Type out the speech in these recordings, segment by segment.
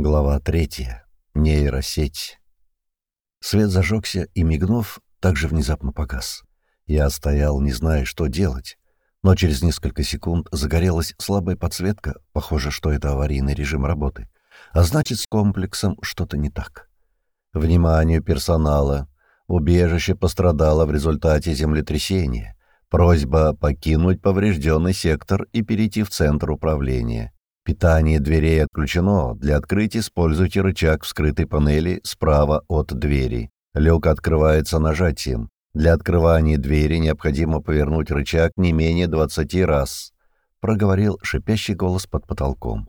Глава третья. Нейросеть. Свет зажегся и, мигнув, также внезапно погас. Я стоял, не зная, что делать, но через несколько секунд загорелась слабая подсветка, похоже, что это аварийный режим работы, а значит, с комплексом что-то не так. Вниманию персонала. Убежище пострадало в результате землетрясения. Просьба покинуть поврежденный сектор и перейти в центр управления. Питание дверей отключено. Для открытия используйте рычаг в скрытой панели справа от двери. Люк открывается нажатием. Для открывания двери необходимо повернуть рычаг не менее 20 раз. Проговорил шипящий голос под потолком.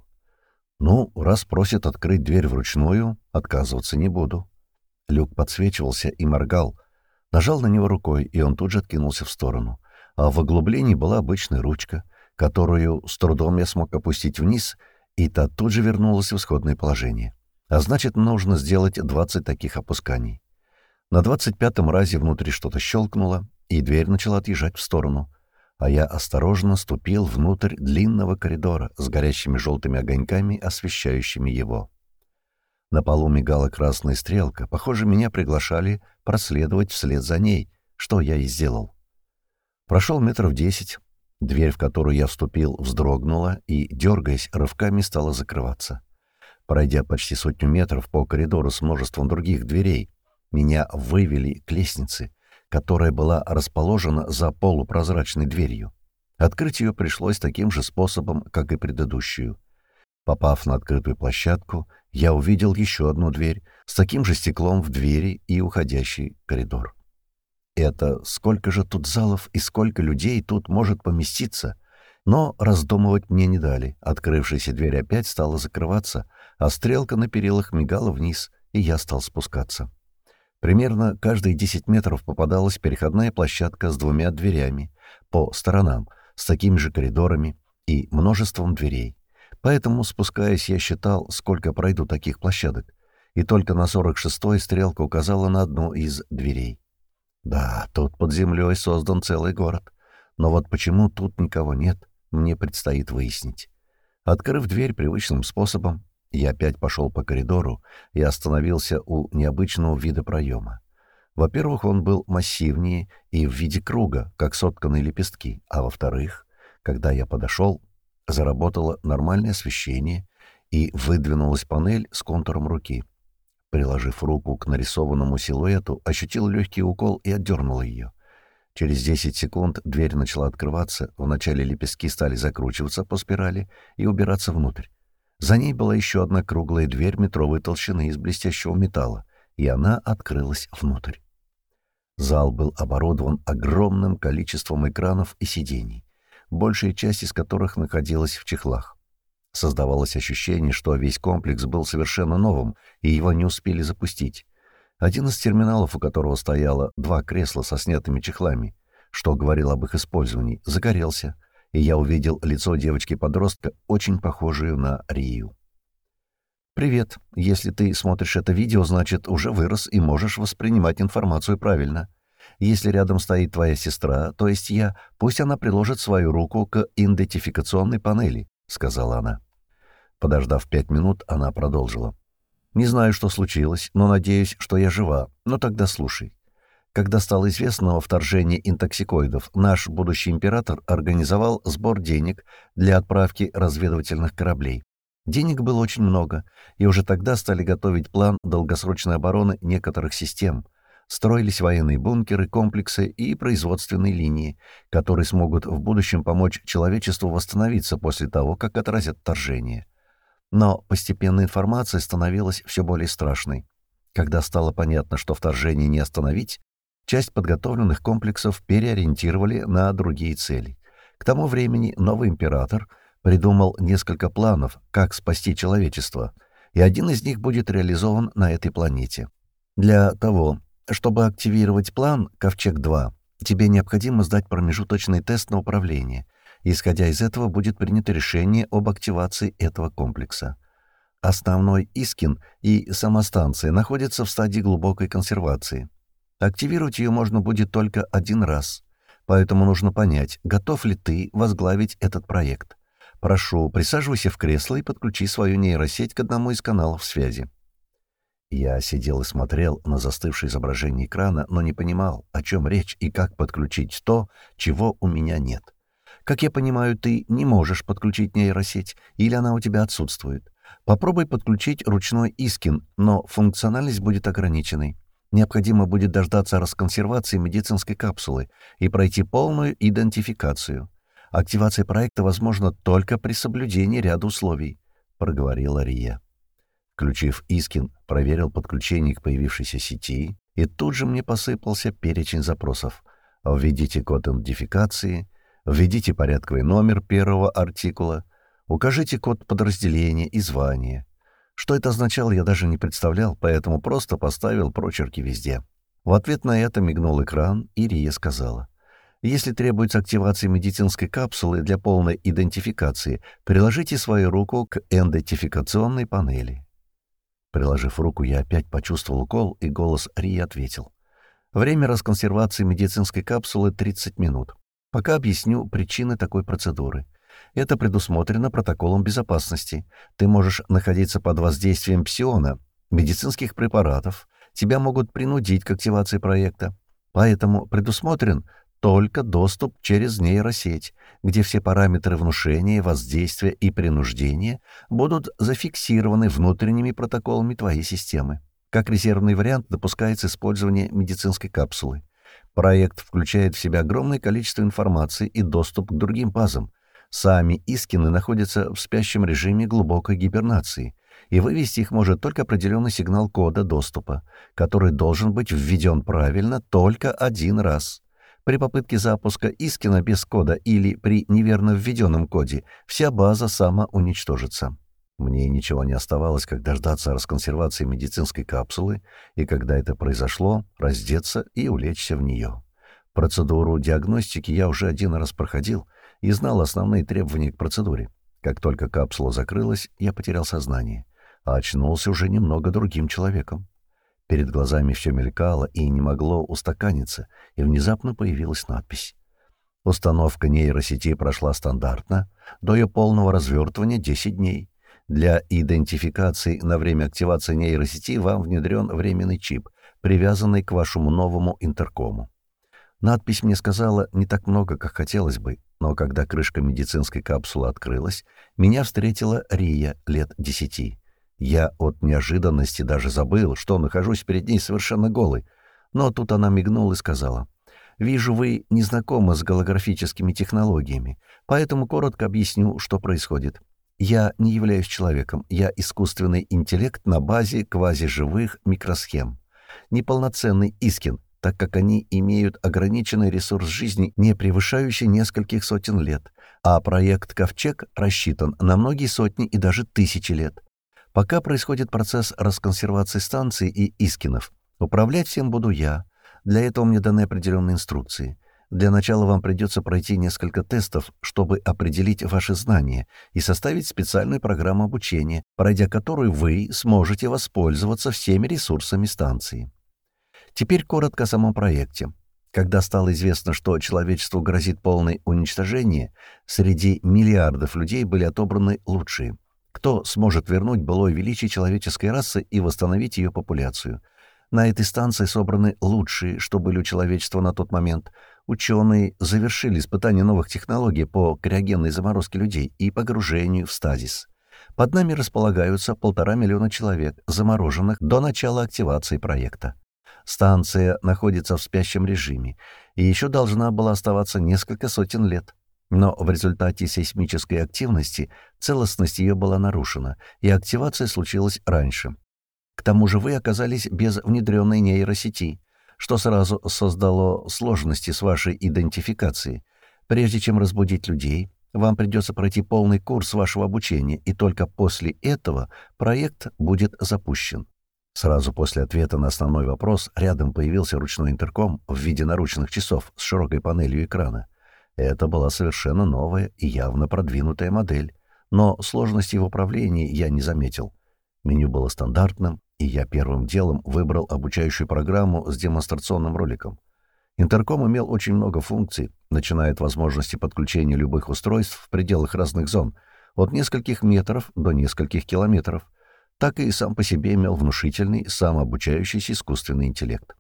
Ну, раз просит открыть дверь вручную, отказываться не буду. Люк подсвечивался и моргал. Нажал на него рукой, и он тут же откинулся в сторону. А в оглублении была обычная ручка — которую с трудом я смог опустить вниз, и та тут же вернулась в исходное положение. А значит, нужно сделать 20 таких опусканий. На 25-м разе внутри что-то щелкнуло, и дверь начала отъезжать в сторону, а я осторожно ступил внутрь длинного коридора с горящими желтыми огоньками, освещающими его. На полу мигала красная стрелка. Похоже, меня приглашали проследовать вслед за ней, что я и сделал. Прошел метров десять, Дверь, в которую я вступил, вздрогнула и, дергаясь, рывками стала закрываться. Пройдя почти сотню метров по коридору с множеством других дверей, меня вывели к лестнице, которая была расположена за полупрозрачной дверью. Открыть ее пришлось таким же способом, как и предыдущую. Попав на открытую площадку, я увидел еще одну дверь с таким же стеклом в двери и уходящий коридор. Это сколько же тут залов и сколько людей тут может поместиться? Но раздумывать мне не дали. Открывшаяся дверь опять стала закрываться, а стрелка на перилах мигала вниз, и я стал спускаться. Примерно каждые 10 метров попадалась переходная площадка с двумя дверями по сторонам, с такими же коридорами и множеством дверей. Поэтому, спускаясь, я считал, сколько пройду таких площадок, и только на 46-й стрелка указала на одну из дверей. Да, тут под землей создан целый город. Но вот почему тут никого нет, мне предстоит выяснить. Открыв дверь привычным способом, я опять пошел по коридору и остановился у необычного вида проема. Во-первых, он был массивнее и в виде круга, как сотканные лепестки, а во-вторых, когда я подошел, заработало нормальное освещение и выдвинулась панель с контуром руки — Приложив руку к нарисованному силуэту, ощутил легкий укол и отдернул ее. Через 10 секунд дверь начала открываться, вначале лепестки стали закручиваться по спирали и убираться внутрь. За ней была еще одна круглая дверь метровой толщины из блестящего металла, и она открылась внутрь. Зал был оборудован огромным количеством экранов и сидений, большая часть из которых находилась в чехлах. Создавалось ощущение, что весь комплекс был совершенно новым, и его не успели запустить. Один из терминалов, у которого стояло два кресла со снятыми чехлами, что говорил об их использовании, загорелся, и я увидел лицо девочки-подростка, очень похожую на Рию. «Привет. Если ты смотришь это видео, значит, уже вырос и можешь воспринимать информацию правильно. Если рядом стоит твоя сестра, то есть я, пусть она приложит свою руку к идентификационной панели. — сказала она. Подождав пять минут, она продолжила. «Не знаю, что случилось, но надеюсь, что я жива. Но тогда слушай. Когда стало известно о вторжении интоксикоидов, наш будущий император организовал сбор денег для отправки разведывательных кораблей. Денег было очень много, и уже тогда стали готовить план долгосрочной обороны некоторых систем — строились военные бункеры, комплексы и производственные линии, которые смогут в будущем помочь человечеству восстановиться после того, как отразят вторжение. Но постепенно информация становилась все более страшной. Когда стало понятно, что вторжение не остановить, часть подготовленных комплексов переориентировали на другие цели. К тому времени новый император придумал несколько планов, как спасти человечество, и один из них будет реализован на этой планете. Для того, чтобы активировать план «Ковчег-2», тебе необходимо сдать промежуточный тест на управление. Исходя из этого будет принято решение об активации этого комплекса. Основной Искин и самостанция находятся в стадии глубокой консервации. Активировать ее можно будет только один раз, поэтому нужно понять, готов ли ты возглавить этот проект. Прошу, присаживайся в кресло и подключи свою нейросеть к одному из каналов связи». Я сидел и смотрел на застывшее изображение экрана, но не понимал, о чем речь и как подключить то, чего у меня нет. Как я понимаю, ты не можешь подключить нейросеть, или она у тебя отсутствует. Попробуй подключить ручной Искин, но функциональность будет ограниченной. Необходимо будет дождаться расконсервации медицинской капсулы и пройти полную идентификацию. Активация проекта возможна только при соблюдении ряда условий», — проговорила Рия. Включив Искин, проверил подключение к появившейся сети, и тут же мне посыпался перечень запросов. Введите код идентификации, введите порядковый номер первого артикула, укажите код подразделения и звание. Что это означало, я даже не представлял, поэтому просто поставил прочерки везде. В ответ на это мигнул экран, и Рия сказала. Если требуется активация медицинской капсулы для полной идентификации, приложите свою руку к идентификационной панели. Приложив руку, я опять почувствовал укол, и голос Ри ответил. Время расконсервации медицинской капсулы — 30 минут. Пока объясню причины такой процедуры. Это предусмотрено протоколом безопасности. Ты можешь находиться под воздействием псиона, медицинских препаратов. Тебя могут принудить к активации проекта. Поэтому предусмотрен только доступ через нейросеть, где все параметры внушения, воздействия и принуждения будут зафиксированы внутренними протоколами твоей системы. Как резервный вариант допускается использование медицинской капсулы. Проект включает в себя огромное количество информации и доступ к другим базам. Сами Искины находятся в спящем режиме глубокой гибернации, и вывести их может только определенный сигнал кода доступа, который должен быть введен правильно только один раз. При попытке запуска Искина без кода или при неверно введенном коде вся база самоуничтожится. Мне ничего не оставалось, как дождаться расконсервации медицинской капсулы, и когда это произошло, раздеться и улечься в нее. Процедуру диагностики я уже один раз проходил и знал основные требования к процедуре. Как только капсула закрылась, я потерял сознание, а очнулся уже немного другим человеком. Перед глазами все мелькало и не могло устаканиться, и внезапно появилась надпись. Установка нейросети прошла стандартно, до ее полного развертывания 10 дней. Для идентификации на время активации нейросети вам внедрен временный чип, привязанный к вашему новому интеркому. Надпись мне сказала не так много, как хотелось бы, но когда крышка медицинской капсулы открылась, меня встретила Рия лет десяти. Я от неожиданности даже забыл, что нахожусь перед ней совершенно голый. Но тут она мигнула и сказала, «Вижу, вы не знакомы с голографическими технологиями, поэтому коротко объясню, что происходит. Я не являюсь человеком, я искусственный интеллект на базе квазиживых микросхем. Неполноценный Искин, так как они имеют ограниченный ресурс жизни, не превышающий нескольких сотен лет, а проект «Ковчег» рассчитан на многие сотни и даже тысячи лет. Пока происходит процесс расконсервации станции и Искинов, управлять всем буду я. Для этого мне даны определенные инструкции. Для начала вам придется пройти несколько тестов, чтобы определить ваши знания и составить специальную программу обучения, пройдя которую вы сможете воспользоваться всеми ресурсами станции. Теперь коротко о самом проекте. Когда стало известно, что человечеству грозит полное уничтожение, среди миллиардов людей были отобраны лучшие — кто сможет вернуть былое величие человеческой расы и восстановить ее популяцию? На этой станции собраны лучшие, что были у человечества на тот момент. Ученые завершили испытания новых технологий по криогенной заморозке людей и погружению в стазис. Под нами располагаются полтора миллиона человек, замороженных до начала активации проекта. Станция находится в спящем режиме и еще должна была оставаться несколько сотен лет. Но в результате сейсмической активности целостность ее была нарушена, и активация случилась раньше. К тому же вы оказались без внедренной нейросети, что сразу создало сложности с вашей идентификацией. Прежде чем разбудить людей, вам придется пройти полный курс вашего обучения, и только после этого проект будет запущен. Сразу после ответа на основной вопрос рядом появился ручной интерком в виде наручных часов с широкой панелью экрана. Это была совершенно новая и явно продвинутая модель, но сложности в управлении я не заметил. Меню было стандартным, и я первым делом выбрал обучающую программу с демонстрационным роликом. Интерком имел очень много функций, начиная от возможности подключения любых устройств в пределах разных зон, от нескольких метров до нескольких километров, так и сам по себе имел внушительный, самообучающийся искусственный интеллект.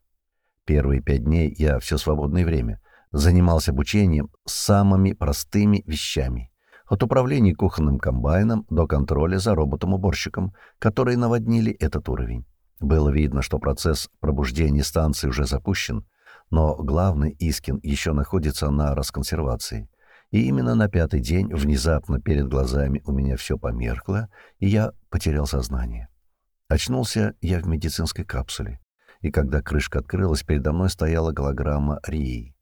Первые пять дней я все свободное время занимался обучением самыми простыми вещами. От управления кухонным комбайном до контроля за роботом-уборщиком, которые наводнили этот уровень. Было видно, что процесс пробуждения станции уже запущен, но главный Искин еще находится на расконсервации. И именно на пятый день внезапно перед глазами у меня все померкло, и я потерял сознание. Очнулся я в медицинской капсуле, и когда крышка открылась, передо мной стояла голограмма Рии.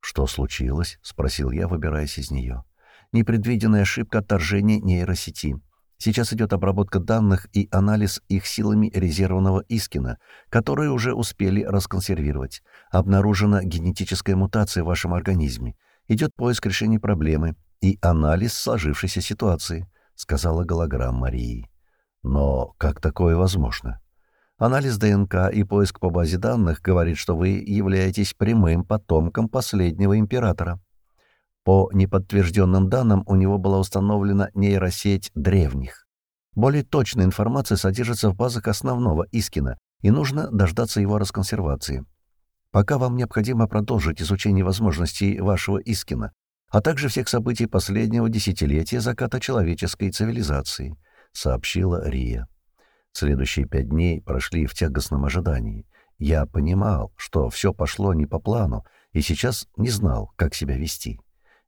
«Что случилось?» — спросил я, выбираясь из нее. «Непредвиденная ошибка отторжения нейросети. Сейчас идет обработка данных и анализ их силами резервного Искина, которые уже успели расконсервировать. Обнаружена генетическая мутация в вашем организме. Идет поиск решения проблемы и анализ сложившейся ситуации», — сказала голограмма Марии. «Но как такое возможно?» Анализ ДНК и поиск по базе данных говорит, что вы являетесь прямым потомком последнего императора. По неподтвержденным данным, у него была установлена нейросеть древних. Более точная информация содержится в базах основного Искина, и нужно дождаться его расконсервации. Пока вам необходимо продолжить изучение возможностей вашего Искина, а также всех событий последнего десятилетия заката человеческой цивилизации, сообщила Рия. Следующие пять дней прошли в тягостном ожидании. Я понимал, что все пошло не по плану, и сейчас не знал, как себя вести.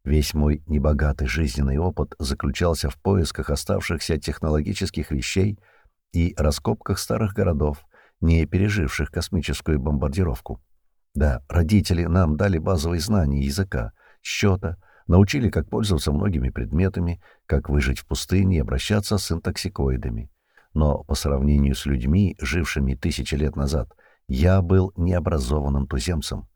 Весь мой небогатый жизненный опыт заключался в поисках оставшихся технологических вещей и раскопках старых городов, не переживших космическую бомбардировку. Да, родители нам дали базовые знания языка, счета, научили, как пользоваться многими предметами, как выжить в пустыне и обращаться с интоксикоидами но по сравнению с людьми, жившими тысячи лет назад, я был необразованным туземцем.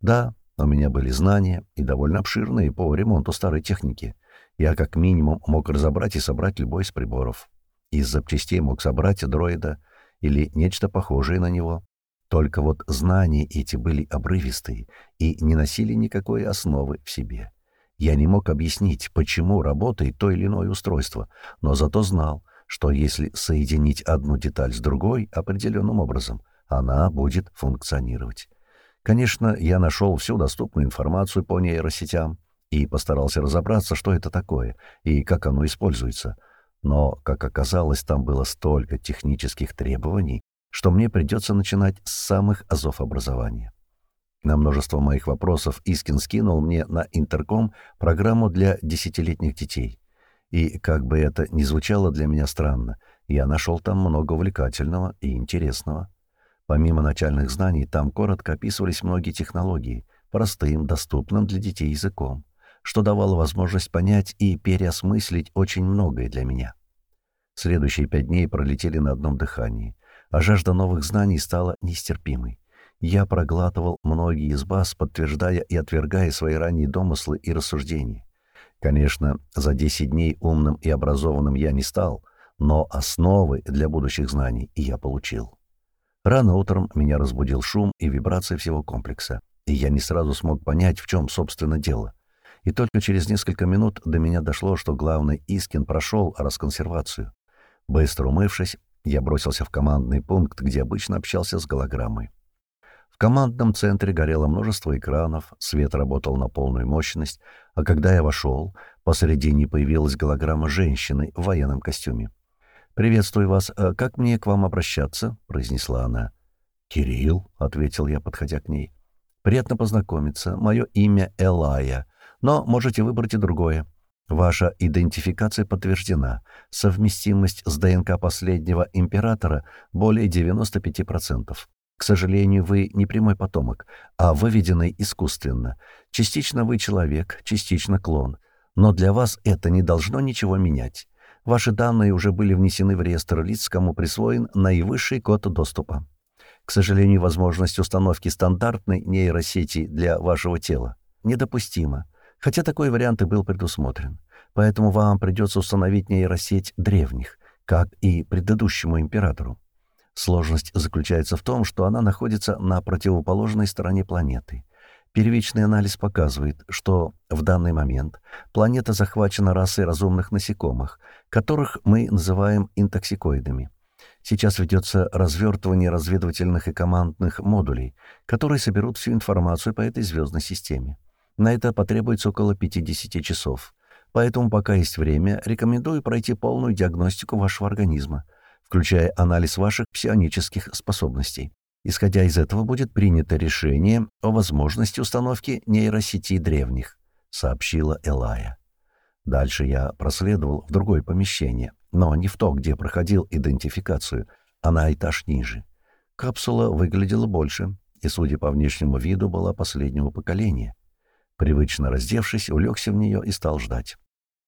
Да, у меня были знания, и довольно обширные, по ремонту старой техники. Я как минимум мог разобрать и собрать любой из приборов. Из запчастей мог собрать дроида или нечто похожее на него. Только вот знания эти были обрывистые и не носили никакой основы в себе. Я не мог объяснить, почему работает то или иное устройство, но зато знал, что если соединить одну деталь с другой определенным образом, она будет функционировать. Конечно, я нашел всю доступную информацию по нейросетям и постарался разобраться, что это такое и как оно используется. Но, как оказалось, там было столько технических требований, что мне придется начинать с самых азов образования. На множество моих вопросов Искин скинул мне на интерком программу для десятилетних детей. И, как бы это ни звучало для меня странно, я нашел там много увлекательного и интересного. Помимо начальных знаний, там коротко описывались многие технологии, простым, доступным для детей языком, что давало возможность понять и переосмыслить очень многое для меня. Следующие пять дней пролетели на одном дыхании, а жажда новых знаний стала нестерпимой. Я проглатывал многие из баз, подтверждая и отвергая свои ранние домыслы и рассуждения. Конечно, за 10 дней умным и образованным я не стал, но основы для будущих знаний я получил. Рано утром меня разбудил шум и вибрации всего комплекса, и я не сразу смог понять, в чем, собственно, дело. И только через несколько минут до меня дошло, что главный Искин прошел расконсервацию. Быстро умывшись, я бросился в командный пункт, где обычно общался с голограммой командном центре горело множество экранов, свет работал на полную мощность, а когда я вошел, посередине появилась голограмма женщины в военном костюме. «Приветствую вас. Э, как мне к вам обращаться?» — произнесла она. «Кирилл», — ответил я, подходя к ней. «Приятно познакомиться. Мое имя Элая, но можете выбрать и другое. Ваша идентификация подтверждена. Совместимость с ДНК последнего императора более 95%. К сожалению, вы не прямой потомок, а выведенный искусственно. Частично вы человек, частично клон. Но для вас это не должно ничего менять. Ваши данные уже были внесены в реестр лиц, кому присвоен наивысший код доступа. К сожалению, возможность установки стандартной нейросети для вашего тела недопустима, хотя такой вариант и был предусмотрен. Поэтому вам придется установить нейросеть древних, как и предыдущему императору. Сложность заключается в том, что она находится на противоположной стороне планеты. Первичный анализ показывает, что в данный момент планета захвачена расой разумных насекомых, которых мы называем интоксикоидами. Сейчас ведется развертывание разведывательных и командных модулей, которые соберут всю информацию по этой звездной системе. На это потребуется около 50 часов. Поэтому, пока есть время, рекомендую пройти полную диагностику вашего организма, включая анализ ваших псионических способностей. Исходя из этого будет принято решение о возможности установки нейросети древних, сообщила Элая. Дальше я проследовал в другое помещение, но не в то, где проходил идентификацию, а на этаж ниже. Капсула выглядела больше и, судя по внешнему виду, была последнего поколения. Привычно раздевшись, улегся в нее и стал ждать.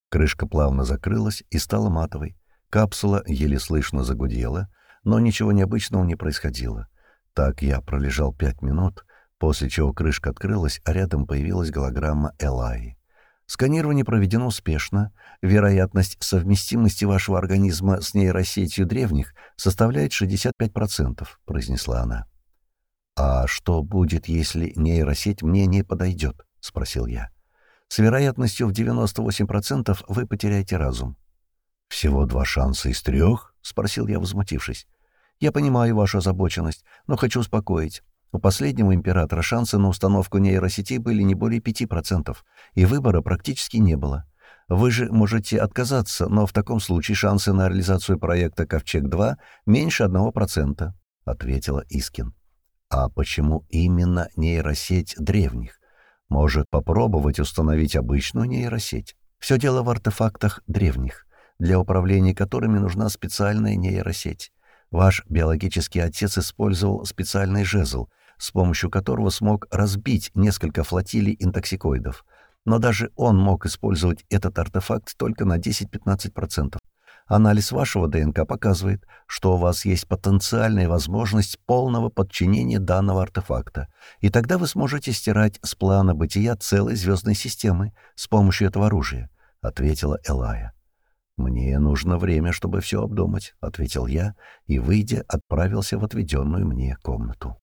Крышка плавно закрылась и стала матовой. Капсула еле слышно загудела, но ничего необычного не происходило. Так я пролежал пять минут, после чего крышка открылась, а рядом появилась голограмма Элай. Сканирование проведено успешно. Вероятность совместимости вашего организма с нейросетью древних составляет 65%, произнесла она. «А что будет, если нейросеть мне не подойдет?» — спросил я. «С вероятностью в 98% вы потеряете разум». «Всего два шанса из трех?» — спросил я, возмутившись. Я понимаю вашу озабоченность, но хочу успокоить. У последнего императора шансы на установку нейросети были не более 5%, и выбора практически не было. Вы же можете отказаться, но в таком случае шансы на реализацию проекта «Ковчег-2» меньше 1%, — ответила Искин. А почему именно нейросеть древних? Может, попробовать установить обычную нейросеть? Все дело в артефактах древних, для управления которыми нужна специальная нейросеть. Ваш биологический отец использовал специальный жезл, с помощью которого смог разбить несколько флотилий интоксикоидов. Но даже он мог использовать этот артефакт только на 10-15%. Анализ вашего ДНК показывает, что у вас есть потенциальная возможность полного подчинения данного артефакта, и тогда вы сможете стирать с плана бытия целой звездной системы с помощью этого оружия», — ответила Элая. «Мне нужно время, чтобы все обдумать», — ответил я и, выйдя, отправился в отведенную мне комнату.